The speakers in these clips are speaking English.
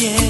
yeah.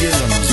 Gentlemen.